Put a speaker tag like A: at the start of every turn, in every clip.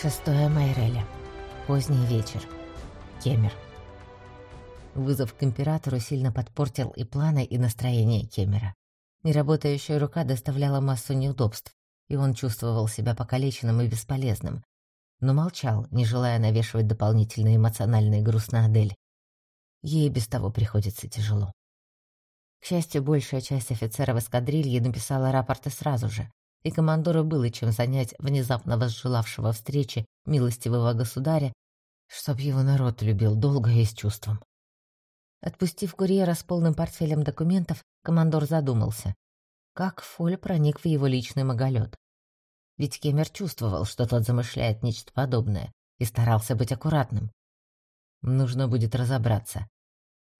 A: Шестое Майреля. Поздний вечер. Кемер. Вызов к императору сильно подпортил и планы, и настроение Кемера. Неработающая рука доставляла массу неудобств, и он чувствовал себя покалеченным и бесполезным, но молчал, не желая навешивать дополнительный эмоциональный груз на Адель. Ей без того приходится тяжело. К счастью, большая часть офицеров эскадрильи написала рапорты сразу же, и командору было чем занять внезапно возжелавшего встречи милостивого государя, чтоб его народ любил долго и с чувством. Отпустив курьера с полным портфелем документов, командор задумался, как Фоль проник в его личный маголет. Ведь Кемер чувствовал, что тот замышляет нечто подобное, и старался быть аккуратным. Нужно будет разобраться.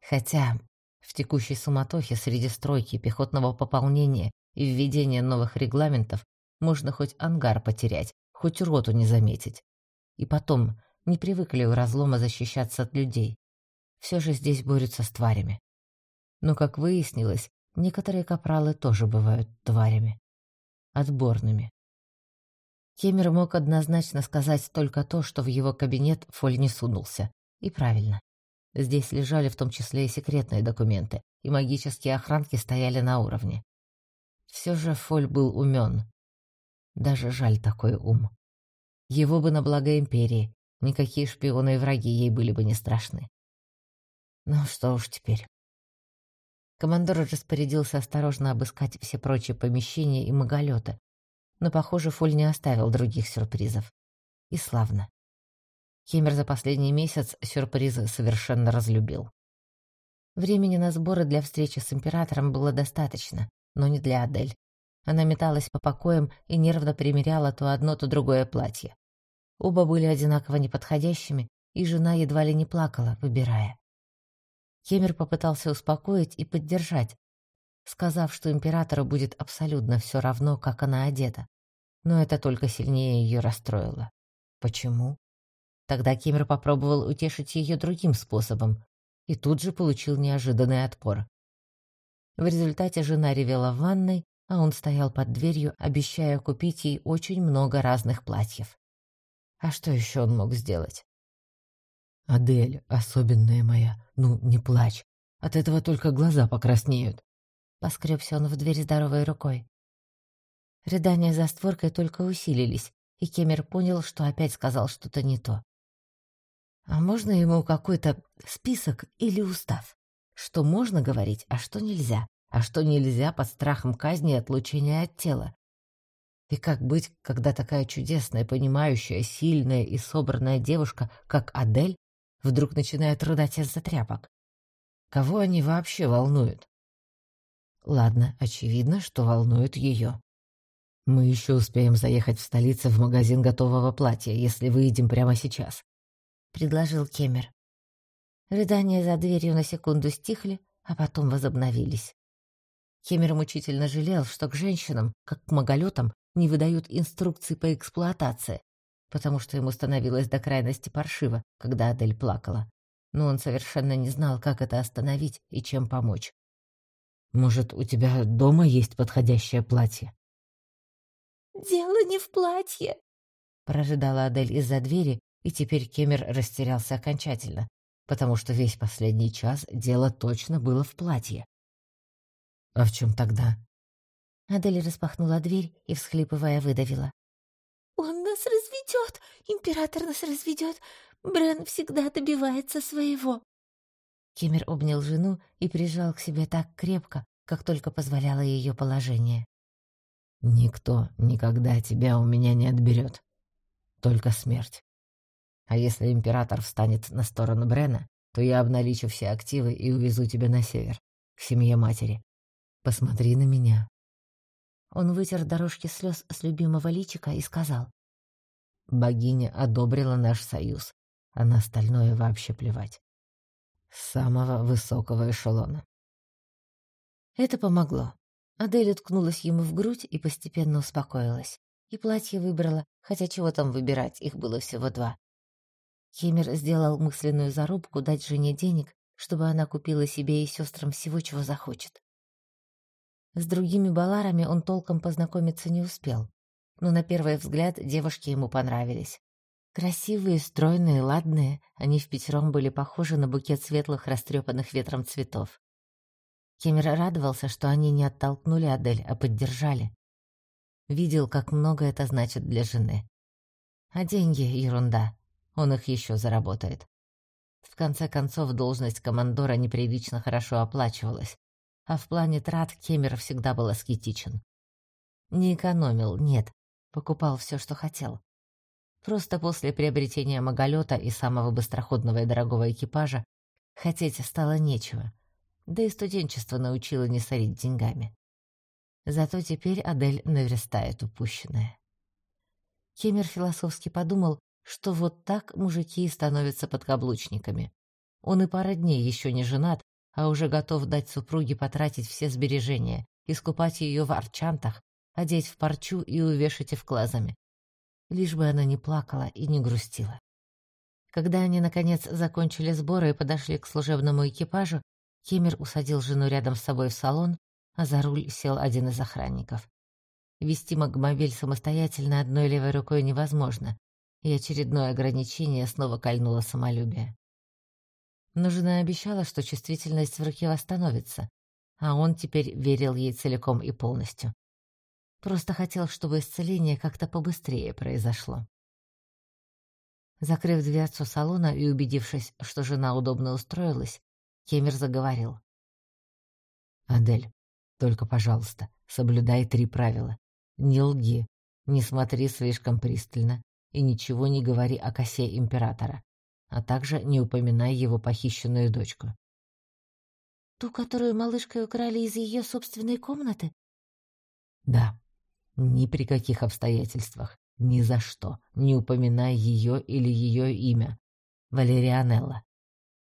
A: Хотя в текущей суматохе среди стройки пехотного пополнения и введения новых регламентов можно хоть ангар потерять, хоть роту не заметить. И потом, не привыкли у разлома защищаться от людей. Все же здесь борются с тварями. Но, как выяснилось, некоторые капралы тоже бывают тварями. Отборными. Кемер мог однозначно сказать только то, что в его кабинет Фоль не сунулся. И правильно. Здесь лежали в том числе и секретные документы, и магические охранки стояли на уровне. Все же Фоль был умен. Даже жаль такой ум. Его бы на благо Империи, никакие шпионы и враги ей были бы не страшны. Ну что уж теперь. Командор распорядился осторожно обыскать все прочие помещения и маголеты, но, похоже, Фоль не оставил других сюрпризов. И славно. Хемер за последний месяц сюрпризы совершенно разлюбил. Времени на сборы для встречи с императором было достаточно, но не для Адель. Она металась по покоям и нервно примеряла то одно, то другое платье. Оба были одинаково неподходящими, и жена едва ли не плакала, выбирая. Кемер попытался успокоить и поддержать, сказав, что императору будет абсолютно все равно, как она одета. Но это только сильнее ее расстроило. Почему? Тогда Кемер попробовал утешить ее другим способом и тут же получил неожиданный отпор. В результате жена ревела в ванной, а он стоял под дверью, обещая купить ей очень много разных платьев. А что еще он мог сделать? «Адель, особенная моя, ну, не плачь. От этого только глаза покраснеют». Поскребся он в дверь здоровой рукой. Рыдания за створкой только усилились, и Кемер понял, что опять сказал что-то не то. А можно ему какой-то список или устав? Что можно говорить, а что нельзя, а что нельзя под страхом казни и отлучения от тела. И как быть, когда такая чудесная, понимающая, сильная и собранная девушка, как Адель, вдруг начинает рыдать из-за тряпок? Кого они вообще волнуют? Ладно, очевидно, что волнует ее. Мы еще успеем заехать в столицу в магазин готового платья, если выйдем прямо сейчас, — предложил Кемер. Рыдания за дверью на секунду стихли, а потом возобновились. Хемер мучительно жалел, что к женщинам, как к маголетам, не выдают инструкции по эксплуатации, потому что ему становилось до крайности паршиво, когда Адель плакала. Но он совершенно не знал, как это остановить и чем помочь. «Может, у тебя дома есть подходящее платье?»
B: «Дело не в платье», — прожидала Адель из-за двери, и теперь Кемер растерялся окончательно потому что весь последний час дело точно было в платье. «А в чем тогда?»
A: Адель распахнула дверь и, всхлипывая, выдавила.
B: «Он нас разведет! Император нас разведет! Брен всегда добивается своего!»
A: Кемер обнял жену и прижал к себе так крепко, как только позволяло ее положение.
C: «Никто никогда тебя у меня не отберет. Только смерть. А если император встанет на сторону Брена, то я обналичу все активы и увезу тебя на север, к семье матери. Посмотри на меня».
A: Он вытер дорожки слез с любимого личика и сказал.
C: «Богиня одобрила наш союз, а на остальное вообще плевать. С самого высокого эшелона».
A: Это помогло. Адель уткнулась ему в грудь и постепенно успокоилась. И платье выбрала, хотя чего там выбирать, их было всего два. Хемер сделал мысленную зарубку дать жене денег, чтобы она купила себе и сестрам всего, чего захочет. С другими баларами он толком познакомиться не успел, но на первый взгляд девушки ему понравились. Красивые, стройные, ладные, они в пятером были похожи на букет светлых, растрепанных ветром цветов. Кемер радовался, что они не оттолкнули Адель, а поддержали. Видел, как много это значит для жены. А деньги — ерунда. Он их еще заработает. В конце концов, должность командора непривычно хорошо оплачивалась, а в плане трат Кемер всегда был аскетичен. Не экономил, нет, покупал все, что хотел. Просто после приобретения маголета и самого быстроходного и дорогого экипажа хотеть стало нечего, да и студенчество научило не сорить деньгами. Зато теперь Адель наверстает упущенное. Кемер философски подумал, что вот так мужики становятся подкаблучниками. Он и пара дней еще не женат, а уже готов дать супруге потратить все сбережения, искупать ее в арчантах, одеть в парчу и увешать эвклазами. Лишь бы она не плакала и не грустила. Когда они, наконец, закончили сборы и подошли к служебному экипажу, Кемер усадил жену рядом с собой в салон, а за руль сел один из охранников. Вести магмобиль самостоятельно одной левой рукой невозможно, и очередное ограничение снова кольнуло самолюбие. Но жена обещала, что чувствительность в руке восстановится, а он теперь верил ей целиком и полностью. Просто хотел, чтобы исцеление как-то побыстрее произошло. Закрыв дверцу салона и убедившись, что жена удобно устроилась, Кемер заговорил. «Адель, только, пожалуйста, соблюдай три правила. Не лги, не смотри слишком пристально, и ничего не говори о косе императора, а также не упоминай его похищенную дочку.
B: Ту, которую малышкой украли из ее собственной комнаты?
C: Да. Ни при каких обстоятельствах, ни за что, не упоминай ее или ее имя. Валерианелла.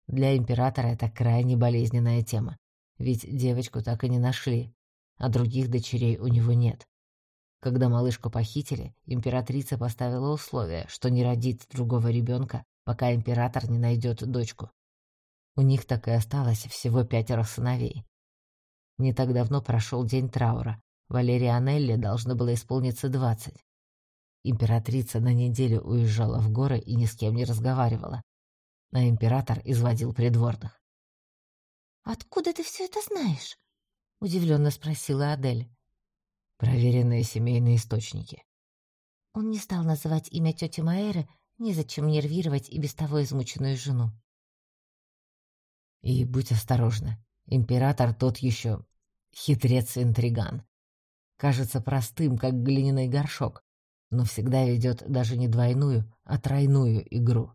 C: Для императора это крайне болезненная тема, ведь девочку так и не нашли, а других дочерей у него нет. Когда малышку похитили, императрица поставила условие, что не родит другого ребенка, пока император не найдет дочку. У них так и осталось всего пятеро сыновей. Не так давно прошел день траура. Валерии Анелли должно было исполниться двадцать. Императрица на неделю уезжала в горы и ни с кем не разговаривала. А император изводил придворных.
B: «Откуда ты все это знаешь?» — удивленно спросила Адель.
C: Проверенные семейные источники.
B: Он не стал называть имя тети Маэры, незачем нервировать и без того измученную жену.
C: И будь осторожна, император тот еще хитрец и интриган. Кажется простым, как глиняный горшок, но всегда ведет даже не двойную, а тройную игру.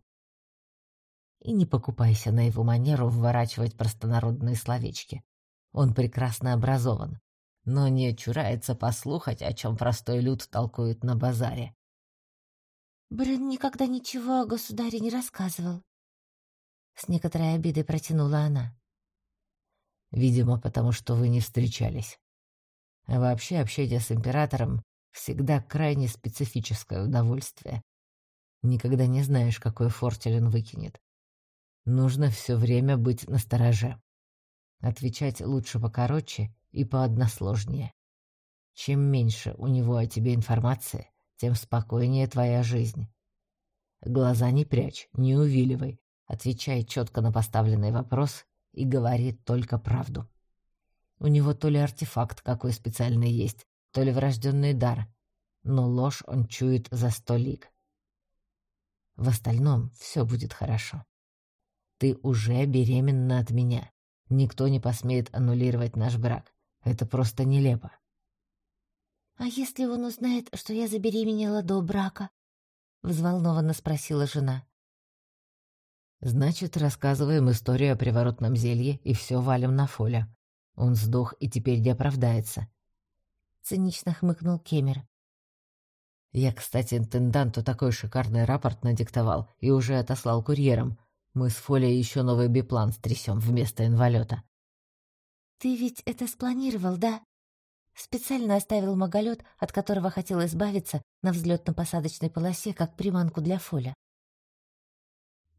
C: И не покупайся на его манеру вворачивать простонародные словечки. Он прекрасно образован, но не чурается послухать, о чем простой люд толкует на базаре.
B: Брен никогда ничего о государе не рассказывал. С некоторой обидой протянула она.
C: Видимо, потому что вы не встречались. А вообще общение с императором всегда крайне специфическое удовольствие. Никогда не знаешь, какой фортель он выкинет. Нужно все время быть настороже. Отвечать лучше покороче и поодносложнее. Чем меньше у него о тебе информации, тем спокойнее твоя жизнь. Глаза не прячь, не увиливай, отвечай четко на поставленный вопрос и говори только правду. У него то ли артефакт какой специальный есть, то ли врожденный дар, но ложь он чует за сто лик. В остальном все будет хорошо. Ты уже беременна от меня. Никто не посмеет аннулировать наш брак. Это просто нелепо.
B: «А если он узнает, что я забеременела до брака?» — взволнованно спросила жена.
C: «Значит, рассказываем историю о приворотном зелье и все валим на Фоля. Он сдох и теперь не оправдается».
B: Цинично хмыкнул Кемер.
C: «Я, кстати, интенданту такой шикарный рапорт надиктовал и уже отослал курьером. Мы с Фолей еще новый биплан стрясем вместо инвалета.
B: «Ты ведь это спланировал, да?» Специально оставил маголет, от которого хотел избавиться, на взлетно-посадочной полосе, как приманку для фоля.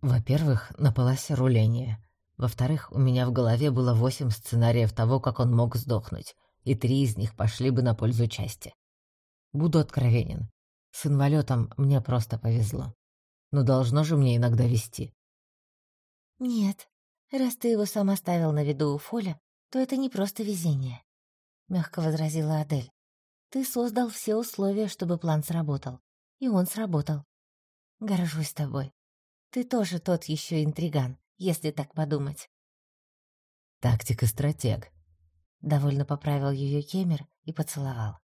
C: Во-первых, на полосе руления. Во-вторых, у меня в голове было восемь сценариев того, как он мог сдохнуть, и три из них пошли бы на пользу части. Буду откровенен. С инвалетом мне просто повезло. но должно же мне иногда вести.
B: «Нет, раз ты его сам оставил на виду у Фоля, то это не просто везение», — мягко возразила Адель. «Ты создал все условия, чтобы план сработал. И он сработал. Горжусь тобой. Ты тоже тот еще интриган, если так подумать».
C: «Тактик и стратег», —
B: довольно поправил ее Кемер и поцеловал.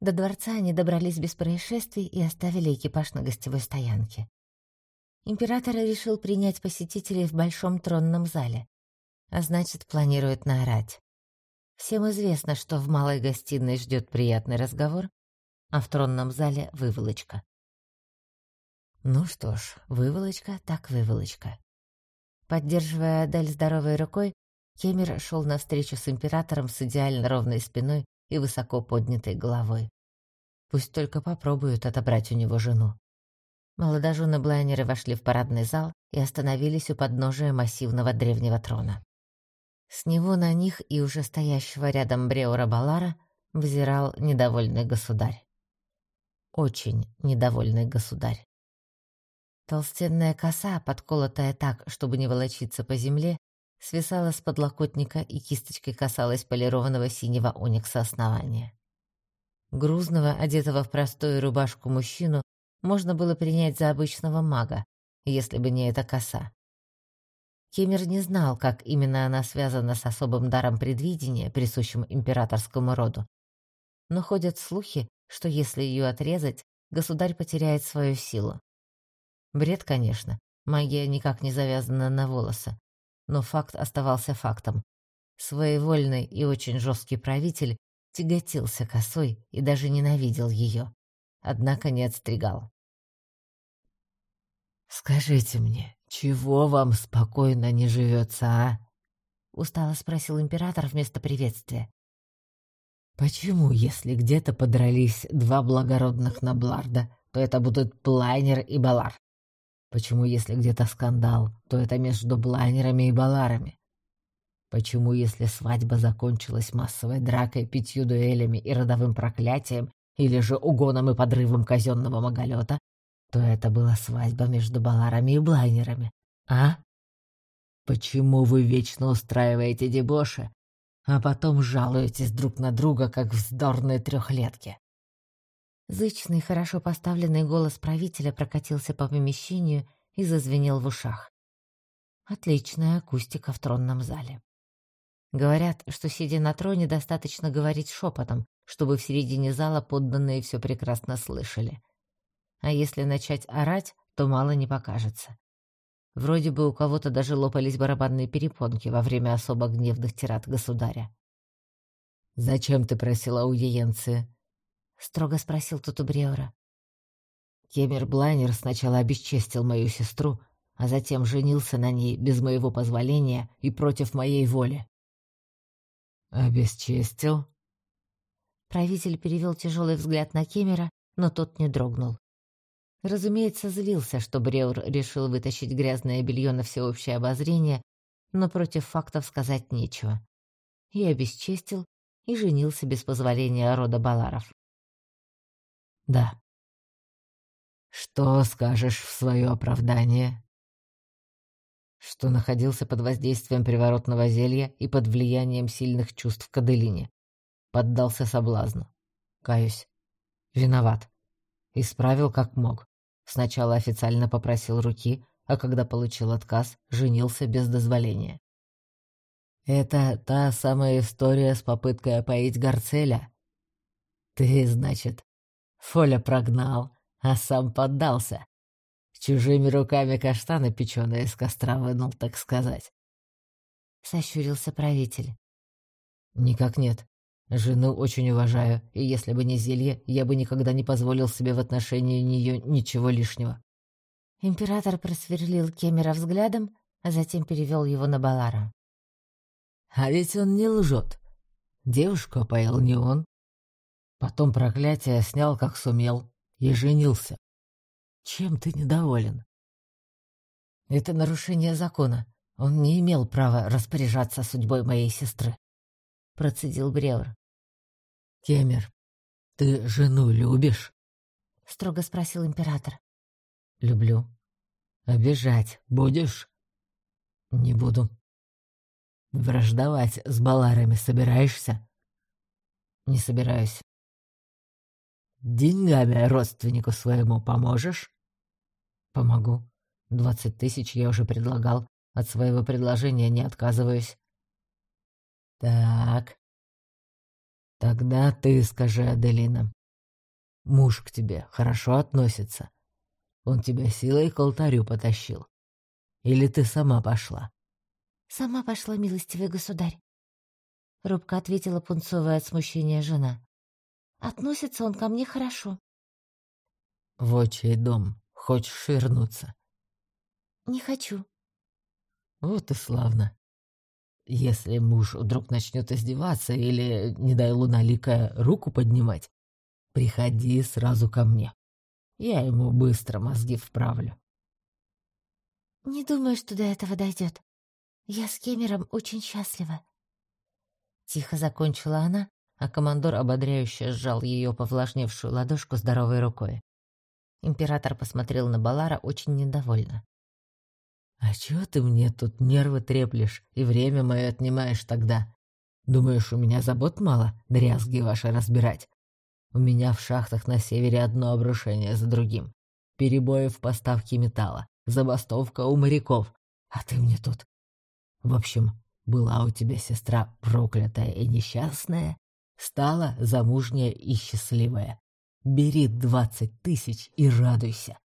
B: До дворца они добрались без происшествий и оставили экипаж на гостевой стоянке. Император решил принять посетителей в большом тронном зале, а значит, планирует наорать. Всем известно, что в малой гостиной ждет приятный разговор, а в тронном зале — выволочка. Ну что ж, выволочка так выволочка. Поддерживая Адель здоровой рукой, Кемер шел навстречу с императором с идеально ровной спиной и высоко поднятой головой. Пусть только попробуют отобрать у него жену. Молодожены блайнеры вошли в парадный зал и остановились у подножия массивного древнего трона. С него на них и уже стоящего рядом Бреура Балара взирал недовольный государь. Очень недовольный государь. Толстенная коса, подколотая так, чтобы не волочиться по земле, свисала с подлокотника и кисточкой касалась полированного синего оникса основания. Грузного, одетого в простую рубашку мужчину, можно было принять за обычного мага, если бы не эта коса. Кемер не знал, как именно она связана с особым даром предвидения, присущим императорскому роду. Но ходят слухи, что если ее отрезать, государь потеряет свою силу. Бред, конечно, магия никак не завязана на волосы. Но факт оставался фактом. Своевольный и очень жесткий правитель тяготился косой и даже ненавидел ее. Однако не отстригал.
C: «Скажите мне, чего вам спокойно не живется, а?» — устало спросил император вместо приветствия. «Почему, если где-то подрались два благородных Набларда, то это будут Плайнер и Балар? Почему, если где-то скандал, то это между Блайнерами и Баларами? Почему, если свадьба закончилась массовой дракой, пятью дуэлями и родовым проклятием, или же угоном и подрывом казенного маголета, то это была свадьба между баларами и блайнерами, а? Почему вы вечно устраиваете дебоши, а потом жалуетесь друг на друга, как вздорные трехлетки?
B: Зычный, хорошо поставленный голос правителя прокатился по помещению и зазвенел в ушах. Отличная акустика в тронном зале. Говорят, что, сидя на троне, достаточно говорить шепотом, чтобы в середине зала подданные все прекрасно слышали а если начать орать, то мало не покажется. Вроде бы у кого-то даже лопались барабанные перепонки во время особо гневных тират государя. «Зачем ты просила аудиенции?» — строго спросил тут у Бреура. Кемер Блайнер сначала обесчестил мою сестру, а затем женился на ней без моего позволения и против моей воли. «Обесчестил?» Правитель перевел тяжелый взгляд на Кемера, но тот не дрогнул. Разумеется, злился, что Бреур решил вытащить грязное белье на всеобщее обозрение, но против фактов сказать нечего. И обесчестил, и женился без позволения рода Баларов. «Да». «Что скажешь в свое оправдание?» что находился под воздействием приворотного зелья и под влиянием сильных чувств к Аделине. Поддался соблазну. Каюсь. Виноват. Исправил как мог. Сначала официально попросил руки, а когда получил отказ, женился без дозволения. «Это та самая история с попыткой опоить Гарцеля?» «Ты, значит, Фоля прогнал, а сам поддался. Чужими руками каштаны печеные из костра вынул, так сказать». Сощурился правитель. «Никак нет. Жену очень уважаю, и если бы не зелье, я бы никогда не позволил себе в отношении нее ничего лишнего». Император просверлил Кемера взглядом, а затем перевел его на Балара.
C: «А ведь он не лжет. Девушку опоил не он. Потом проклятие снял, как сумел, и женился. Чем ты недоволен?» «Это нарушение закона. Он не имел права распоряжаться судьбой моей сестры», — процедил Бревр. «Кемер, ты жену любишь?» — строго спросил император. Люблю. Обижать будешь? Не буду. Враждовать с баларами собираешься? Не собираюсь. Деньгами родственнику своему поможешь? Помогу. Двадцать тысяч я уже предлагал. От своего предложения не отказываюсь. Так. Тогда ты скажи, Аделина. Муж к тебе хорошо относится? Он тебя силой к алтарю потащил? Или ты сама пошла?
B: Сама пошла, милостивый государь. Робко ответила пунцовая от смущения жена. Относится он ко мне хорошо.
C: В отчий дом хочешь вернуться?
B: Не хочу.
C: Вот и славно. Если муж вдруг начнет издеваться или, не дай луналика, руку поднимать, приходи сразу ко мне. Я ему быстро мозги вправлю.
B: Не думаю, что до этого дойдет. Я с Кемером очень счастлива. Тихо закончила она, а командор ободряюще сжал ее повлажневшую ладошку здоровой рукой. Император посмотрел на Балара очень недовольно.
C: «А чего ты мне тут нервы треплешь и время мое отнимаешь тогда? Думаешь, у меня забот мало, дрязги ваши разбирать? У меня в шахтах на севере одно обрушение за другим. Перебои в поставке металла, забастовка у моряков. А ты мне тут... В общем, была у тебя сестра проклятая и несчастная, стала замужняя и счастливая. Бери двадцать тысяч и радуйся.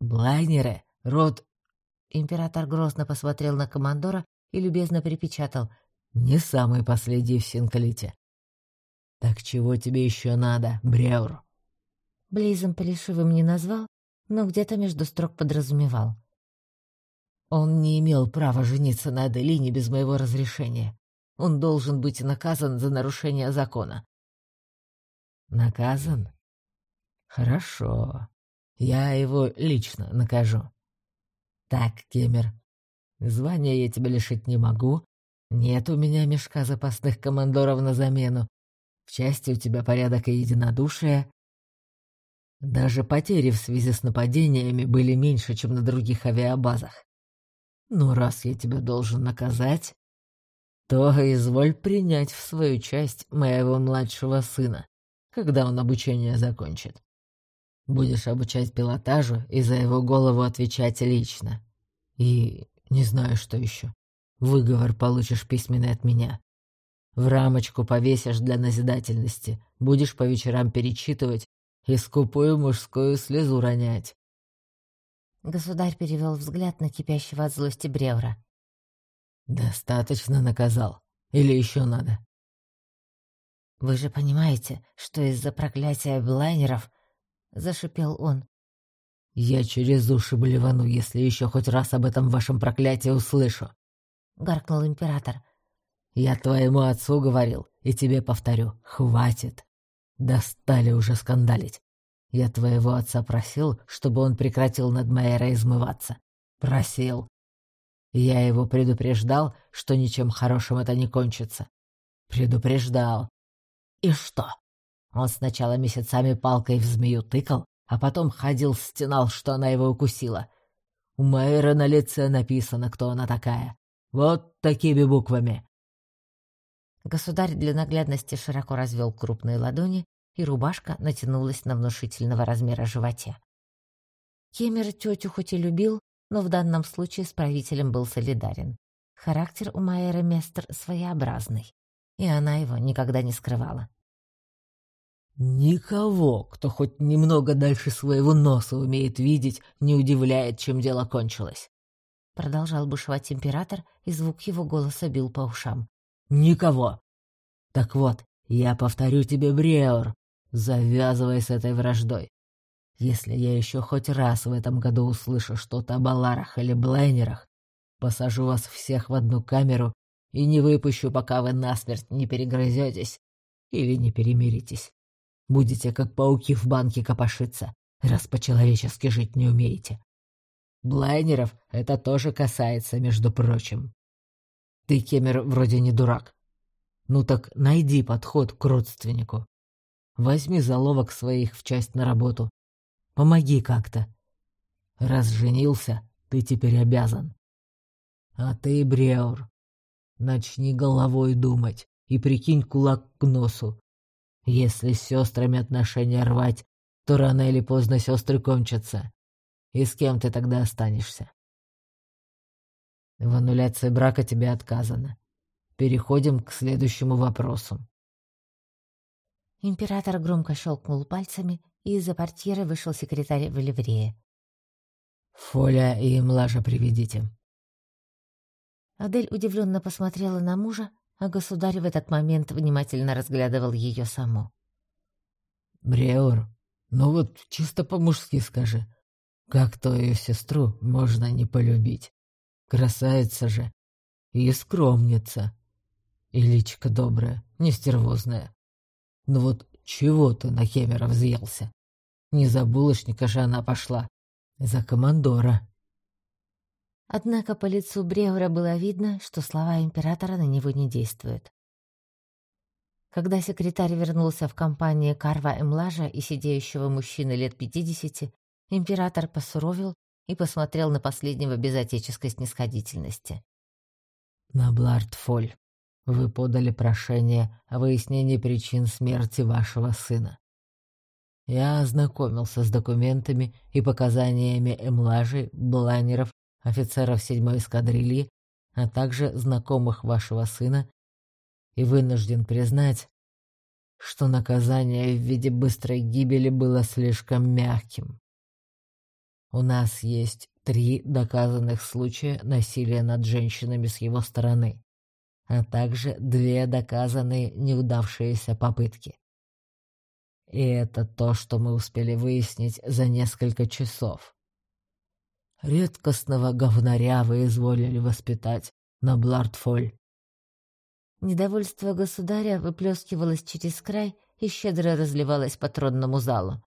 C: Блайнеры, род...
B: Император грозно посмотрел на командора и любезно припечатал.
C: Не самый последний в Синкалите. «Так чего тебе еще надо, Бреур?»
B: Близом Полишивым не назвал, но где-то между строк подразумевал.
C: «Он не имел права жениться на Аделине без моего разрешения. Он должен быть наказан за нарушение закона». «Наказан? Хорошо. Я его лично накажу. Так, Кемер, звания я тебя лишить не могу. Нет у меня мешка запасных командоров на замену, в части у тебя порядок и единодушие. Даже потери в связи с нападениями были меньше, чем на других авиабазах. Но раз я тебя должен наказать, то изволь принять в свою часть моего младшего сына, когда он обучение закончит. Будешь обучать пилотажу и за его голову отвечать лично. И не знаю, что еще. Выговор получишь письменный от меня. В рамочку повесишь для назидательности, будешь по вечерам перечитывать и скупую мужскую слезу ронять.
B: Государь перевел взгляд на кипящего от злости Бревра.
C: «Достаточно наказал. Или еще надо?»
B: «Вы же понимаете, что из-за проклятия блайнеров...» — зашипел он.
C: «Я через уши блевану, если еще хоть раз об этом вашем проклятии услышу!»
B: — гаркнул император.
C: Я твоему отцу говорил, и тебе повторю, хватит. Достали уже скандалить. Я твоего отца просил, чтобы он прекратил над Майерой измываться. Просил. Я его предупреждал, что ничем хорошим это не кончится. Предупреждал. И что? Он сначала месяцами палкой в змею тыкал, а потом ходил, стенал, что она его укусила. У Майеры на лице написано, кто она такая. Вот такими буквами.
B: Государь для наглядности широко развел крупные ладони, и рубашка натянулась на внушительного размера животе. Кемер тетю хоть и любил, но в данном случае с правителем был солидарен. Характер у Майеры Местер своеобразный, и она его никогда не скрывала.
C: «Никого, кто хоть немного дальше своего носа умеет видеть, не удивляет, чем дело кончилось», — продолжал бушевать император, и звук его голоса бил по ушам. Никого. Так вот, я повторю тебе, Бреор, завязывай с этой враждой. Если я еще хоть раз в этом году услышу что-то о Баларах или Блайнерах, посажу вас всех в одну камеру и не выпущу, пока вы насмерть не перегрызетесь или не перемиритесь. Будете как пауки в банке копошиться, раз по-человечески жить не умеете. Блайнеров это тоже касается, между прочим. Ты, Кемер, вроде не дурак. Ну так найди подход к родственнику. Возьми заловок своих в часть на работу. Помоги как-то. Раз женился, ты теперь обязан. А ты, Бреур, начни головой думать и прикинь кулак к носу. Если с сестрами отношения рвать, то рано или поздно сестры кончатся. И с кем ты тогда останешься? В аннуляции брака тебе отказано. Переходим к следующему вопросу.
B: Император громко щелкнул пальцами, и из-за портьеры вышел секретарь в ливрее.
C: «Фоля и Млажа приведите».
B: Адель удивленно посмотрела на мужа, а государь в этот момент внимательно разглядывал ее саму.
C: «Бреур, ну вот чисто по-мужски скажи, как твою сестру можно не полюбить? Красавица же и скромница, и личка добрая, не стервозная. Ну вот чего ты на Хемера взъелся? Не за булочника же она пошла, за командора».
B: Однако по лицу Бревра было видно, что слова императора на него не действуют. Когда секретарь вернулся в компанию Карва Эмлажа и сидеющего мужчины лет пятидесяти, император посуровил и посмотрел на последнего без отеческой снисходительности.
C: «Наблард Фоль, вы подали прошение о выяснении причин смерти вашего сына. Я ознакомился с документами и показаниями Эмлажи, Бланеров офицеров седьмой эскадрильи, а также знакомых вашего сына, и вынужден признать, что наказание в виде быстрой гибели было слишком мягким. У нас есть три доказанных случая насилия над женщинами с его стороны, а также две доказанные неудавшиеся попытки. И это то, что мы успели выяснить за несколько часов. Редкостного говнаря вы изволили воспитать на Блартфоль.
B: Недовольство государя выплескивалось через край и щедро разливалось по тронному залу.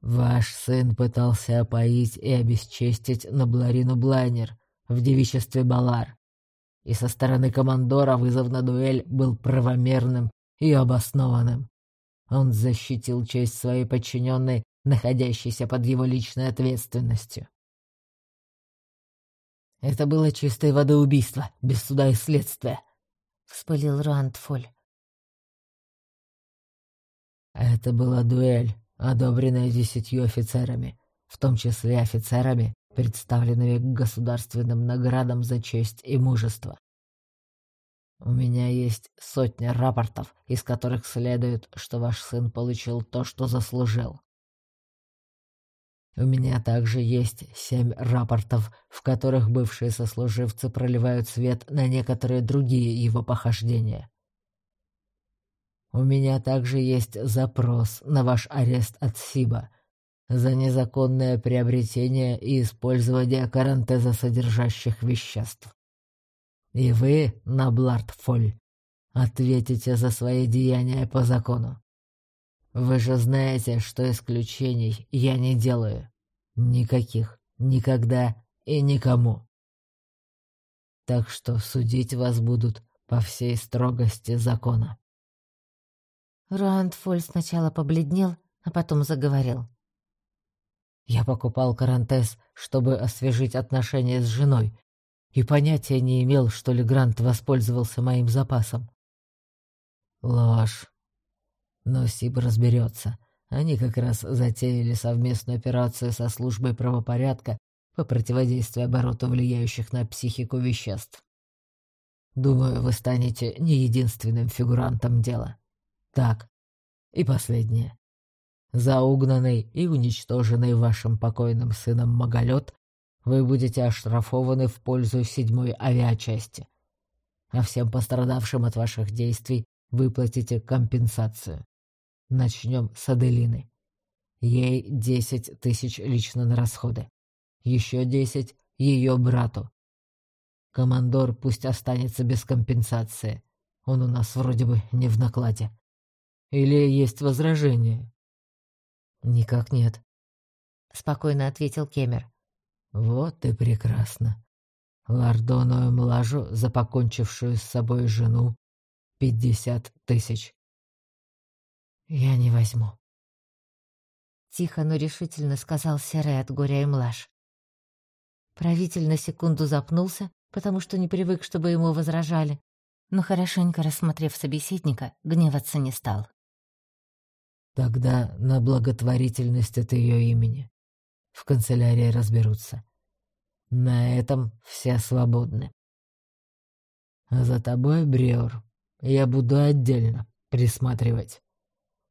C: Ваш сын пытался опоить и обесчестить Набларину Блайнер в девичестве Балар. И со стороны командора вызов на дуэль был правомерным и обоснованным. Он защитил честь своей подчиненной находящийся под его личной ответственностью. «Это было чистой воды убийство, без суда и следствия», — вспылил Рандфоль. «Это была дуэль, одобренная десятью офицерами, в том числе офицерами, представленными к государственным наградам за честь и мужество. У меня есть сотня рапортов, из которых следует, что ваш сын получил то, что заслужил. У меня также есть семь рапортов, в которых бывшие сослуживцы проливают свет на некоторые другие его похождения. У меня также есть запрос на ваш арест от Сиба за незаконное приобретение и использование карантеза содержащих веществ. И вы, Наблард Фоль, ответите за свои деяния по закону. Вы же знаете, что исключений я не делаю. Никаких. Никогда и никому. Так что судить вас будут по всей строгости закона.
B: Руандфоль сначала побледнел, а потом заговорил.
C: Я покупал карантез, чтобы освежить отношения с женой, и понятия не имел, что Легрант воспользовался моим запасом. Ложь. Но Сиб разберется. Они как раз затеяли совместную операцию со службой правопорядка по противодействию обороту влияющих на психику веществ. Думаю, вы станете не единственным фигурантом дела. Так, и последнее. За угнанный и уничтоженный вашим покойным сыном Маголет вы будете оштрафованы в пользу седьмой авиачасти, а всем пострадавшим от ваших действий выплатите компенсацию. Начнем с Аделины. Ей десять тысяч лично на расходы. Еще десять ее брату. Командор пусть останется без компенсации. Он у нас вроде бы не в накладе. Или есть возражение? Никак нет. Спокойно ответил Кемер. Вот и прекрасно. Лордоную млажу за покончившую с собой жену пятьдесят тысяч. «Я не возьму».
A: Тихо, но решительно сказал Серый от горя и млаш. Правитель на секунду запнулся, потому что не привык, чтобы ему возражали, но хорошенько рассмотрев собеседника, гневаться не стал.
C: «Тогда на благотворительность от ее имени. В канцелярии разберутся. На этом все свободны. А за тобой, Бреур, я буду отдельно присматривать.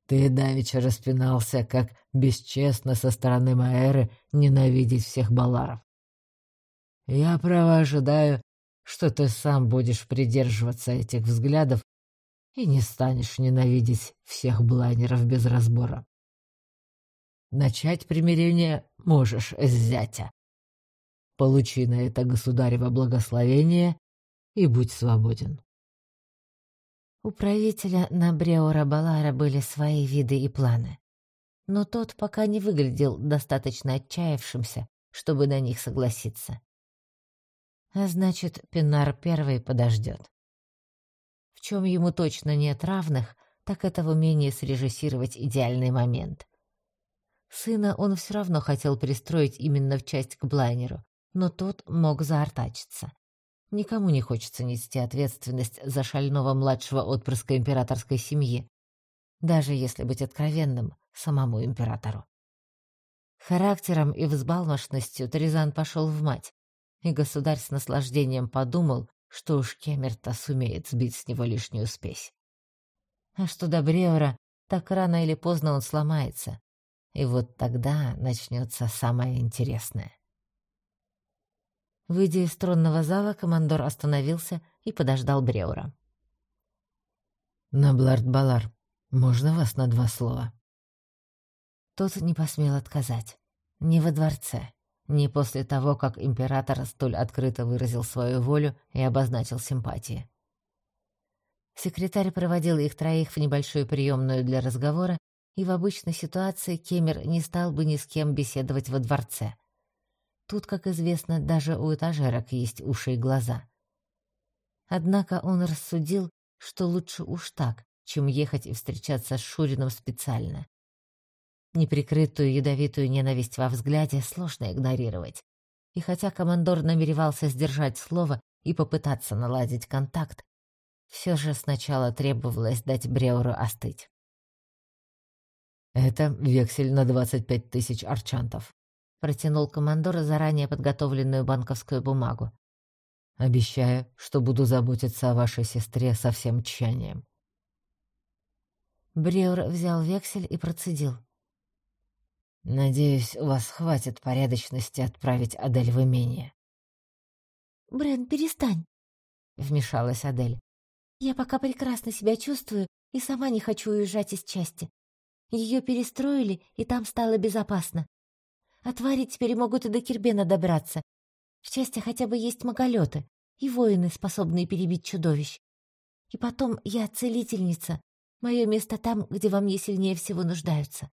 C: Ты давеча распинался, как бесчестно со стороны Маэры ненавидеть всех баларов. Я право ожидаю, что ты сам будешь придерживаться этих взглядов и не станешь ненавидеть всех блайнеров без разбора. Начать примирение можешь с зятя. Получи на это государево благословение и будь свободен.
A: У правителя на Бреора Балара были свои виды и планы. Но тот пока не выглядел достаточно отчаявшимся, чтобы на них согласиться. А значит, Пинар первый подождет. В чем ему точно нет равных, так это в умении срежиссировать идеальный момент. Сына он все равно хотел пристроить именно в часть к блайнеру, но тот мог заортачиться. Никому не хочется нести ответственность за шального младшего отпрыска императорской семьи, даже если быть откровенным, самому императору. Характером и взбалмошностью Тризан пошел в мать, и государь с наслаждением подумал, что уж Кемерта сумеет сбить с него лишнюю спесь. А что до Бревера, так рано или поздно он сломается, и вот тогда начнется самое интересное. Выйдя из тронного зала, командор остановился и подождал Бреура.
C: «Наблард Балар, можно вас на два слова?»
A: Тот не посмел отказать. Не во дворце, не после того, как император столь открыто выразил свою волю и обозначил симпатии. Секретарь проводил их троих в небольшую приемную для разговора, и в обычной ситуации Кемер не стал бы ни с кем беседовать во дворце — Тут, как известно, даже у этажерок есть уши и глаза. Однако он рассудил, что лучше уж так, чем ехать и встречаться с Шурином специально. Неприкрытую ядовитую ненависть во взгляде сложно игнорировать. И хотя командор намеревался сдержать слово и попытаться наладить контакт, все же сначала требовалось дать Бреуру остыть.
C: «Это вексель на двадцать пять тысяч арчантов»,
A: Протянул командор заранее подготовленную банковскую бумагу.
C: «Обещаю, что буду заботиться о вашей сестре со всем тщанием».
A: Бреур взял вексель и процедил.
C: «Надеюсь, у вас хватит порядочности отправить Адель в имение».
B: «Брен, перестань», —
A: вмешалась Адель.
B: «Я пока прекрасно себя чувствую и сама не хочу уезжать из части. Ее перестроили, и там стало безопасно. А твари теперь могут и до Кирбена добраться. В части хотя бы есть маголеты и воины, способные перебить чудовищ. И потом я целительница. Мое место там, где во мне сильнее всего нуждаются.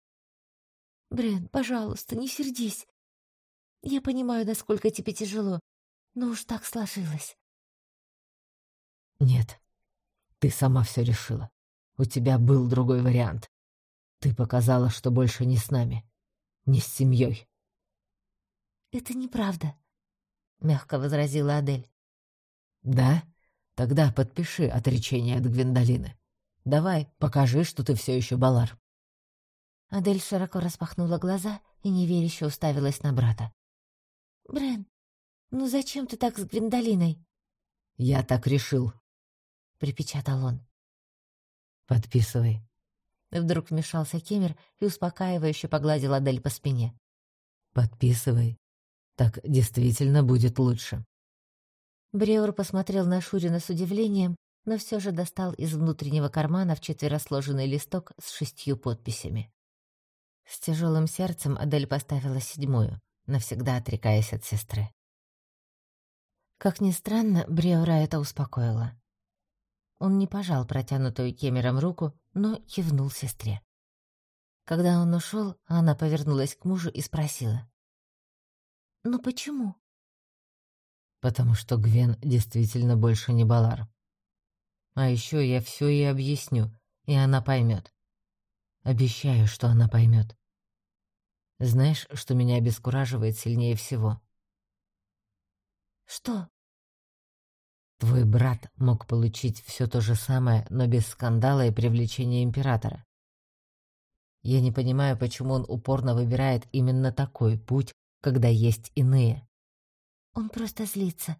B: Брен, пожалуйста, не сердись. Я понимаю, насколько тебе тяжело, но уж так сложилось.
C: Нет, ты сама все решила. У тебя был другой вариант. Ты показала, что больше не с нами, не с семьей.
B: «Это неправда», — мягко возразила Адель.
C: «Да? Тогда подпиши отречение от Гвиндолины. Давай, покажи, что ты все еще Балар».
A: Адель широко распахнула глаза и неверяще уставилась на брата.
B: «Брен, ну зачем ты так с Гвиндолиной?»
C: «Я так решил», —
A: припечатал он.
C: «Подписывай».
A: Вдруг вмешался Кемер и успокаивающе погладил Адель по спине.
C: «Подписывай. Так действительно будет лучше.
A: Бреур посмотрел на Шурина с удивлением, но все же достал из внутреннего кармана в четверо сложенный листок с шестью подписями. С тяжелым сердцем Адель поставила седьмую, навсегда отрекаясь от сестры. Как ни странно, Бреура это успокоило. Он не пожал протянутую Кемером руку, но кивнул сестре. Когда он ушел, она повернулась к мужу и спросила.
B: Но почему?
C: Потому что Гвен действительно больше не Балар. А еще я все ей объясню, и она поймет. Обещаю, что она поймет. Знаешь, что меня обескураживает сильнее всего?
B: Что?
C: Твой брат мог получить все то же самое, но без скандала и привлечения императора. Я не понимаю, почему он упорно выбирает именно такой путь, когда есть иные.
B: Он просто злится.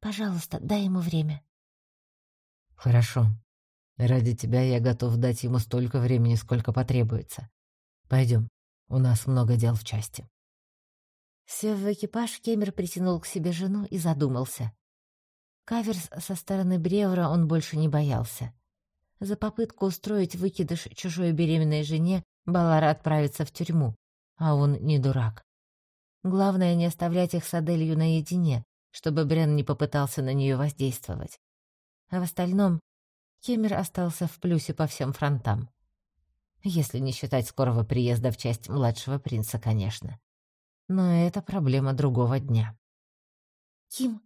B: Пожалуйста, дай ему время.
C: Хорошо. Ради тебя я готов дать ему столько времени, сколько потребуется. Пойдем, у нас много дел в части.
B: Сев в экипаж, Кемер притянул к себе жену и задумался. Каверс со стороны Бревра он больше не боялся. За попытку устроить выкидыш чужой беременной жене Балара отправится в тюрьму, а он не дурак. Главное не оставлять их с Аделью наедине, чтобы Брен не попытался на нее воздействовать. А в остальном Кемер остался в плюсе по всем фронтам. Если не считать скорого приезда в часть младшего принца, конечно. Но это проблема другого дня. «Ким,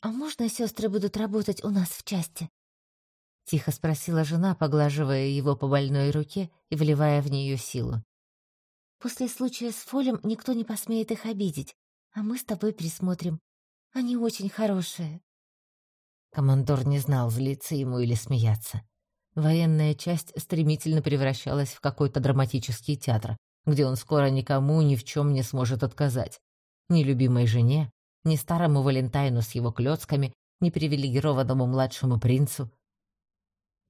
B: а можно сестры будут работать у нас в части?» Тихо спросила жена, поглаживая его по больной руке и вливая в нее силу. «После случая с Фолем никто не посмеет их обидеть, а мы с тобой присмотрим. Они очень хорошие».
C: Командор не знал, злиться ему или смеяться. Военная часть стремительно превращалась в какой-то драматический театр, где он скоро никому ни в чем не сможет отказать. Ни любимой жене, ни старому Валентайну с его клёцками, ни привилегированному младшему принцу.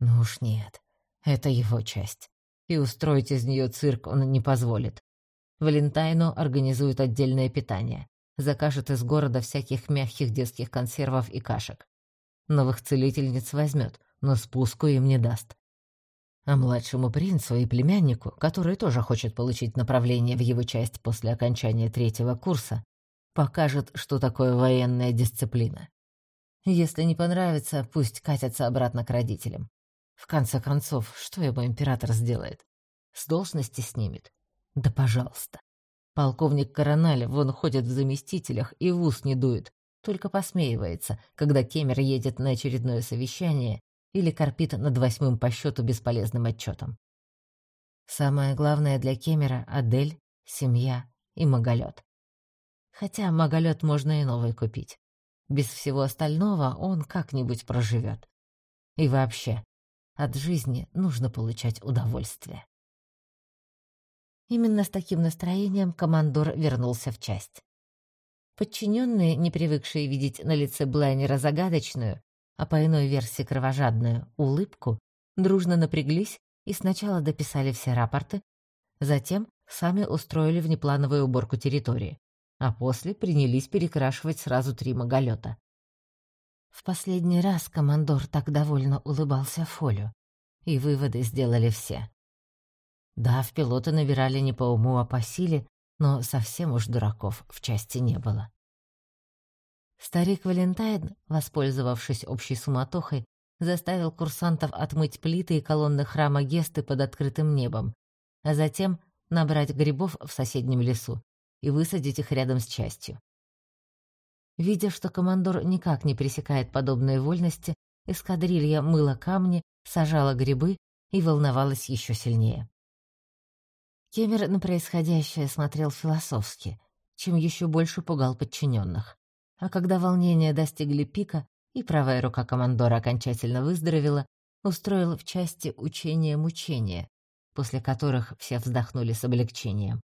C: Ну уж нет, это его часть. И устроить из нее цирк он не позволит. Валентайну организует отдельное питание. Закажет из города всяких мягких детских консервов и кашек. Новых целительниц возьмет, но спуску им не даст. А младшему принцу и племяннику, который тоже хочет получить направление в его часть после окончания третьего курса, покажет, что такое военная дисциплина. Если не понравится, пусть катятся обратно к родителям. В конце концов, что его император сделает? С должности снимет? Да пожалуйста. Полковник Корональ вон ходит в заместителях и в ус не дует, только посмеивается, когда Кемер едет на очередное совещание или корпит над восьмым по счету бесполезным отчетом. Самое главное для Кемера — Адель, семья и Маголет. Хотя Маголет можно и новый купить. Без всего остального он как-нибудь проживет. И вообще, от жизни нужно получать удовольствие. Именно с таким настроением командор вернулся в часть. Подчиненные, не привыкшие видеть на лице Блайнера загадочную, а по иной версии кровожадную, улыбку, дружно напряглись и сначала дописали все рапорты, затем сами устроили внеплановую уборку территории, а после принялись перекрашивать сразу три маголета. В последний раз командор так довольно улыбался Фолю, и выводы сделали все. Да, в пилоты набирали не по уму, а по силе, но совсем уж дураков в части не было. Старик Валентайн, воспользовавшись общей суматохой, заставил курсантов отмыть плиты и колонны храма Гесты под открытым небом, а затем набрать грибов в соседнем лесу и высадить их рядом с частью. Видя, что командор никак не пресекает подобные вольности, эскадрилья мыла камни, сажала грибы и волновалась еще сильнее. Кемер на происходящее смотрел философски, чем еще больше пугал подчиненных. А когда волнения достигли пика и правая рука командора окончательно выздоровела, устроил в части учения мучения, после которых все вздохнули с облегчением.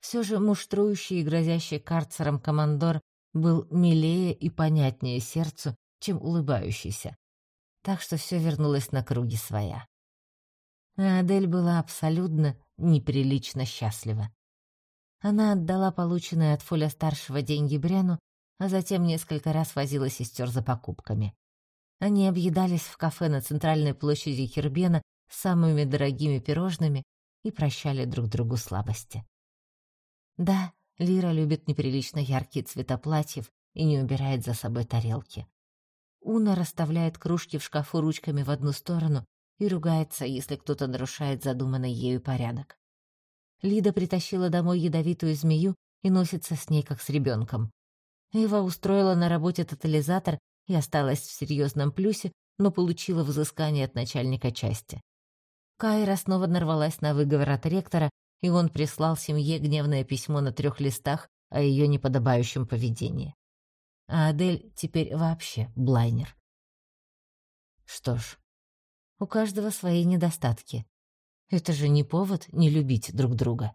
C: Все же муштрующий и грозящий карцером командор был милее и понятнее сердцу, чем улыбающийся. Так что все вернулось на круги своя. А Адель была абсолютно неприлично счастлива. Она отдала полученные от Фоля-старшего деньги Брену, а затем несколько раз возила сестер за покупками. Они объедались в кафе на центральной площади Хербена самыми дорогими пирожными и прощали друг другу слабости. Да, Лира любит неприлично яркие цвета платьев и не убирает за собой тарелки. Уна расставляет кружки в шкафу ручками в одну сторону и ругается, если кто-то нарушает задуманный ею порядок. Лида притащила домой ядовитую змею и носится с ней, как с ребенком. Эва устроила на работе тотализатор и осталась в серьезном плюсе, но получила взыскание от начальника части. Кайра снова нарвалась на выговор от ректора
A: и он прислал семье гневное письмо на трех листах о ее неподобающем поведении. А Адель теперь вообще блайнер. Что ж, у каждого свои недостатки. Это же не повод не любить друг друга.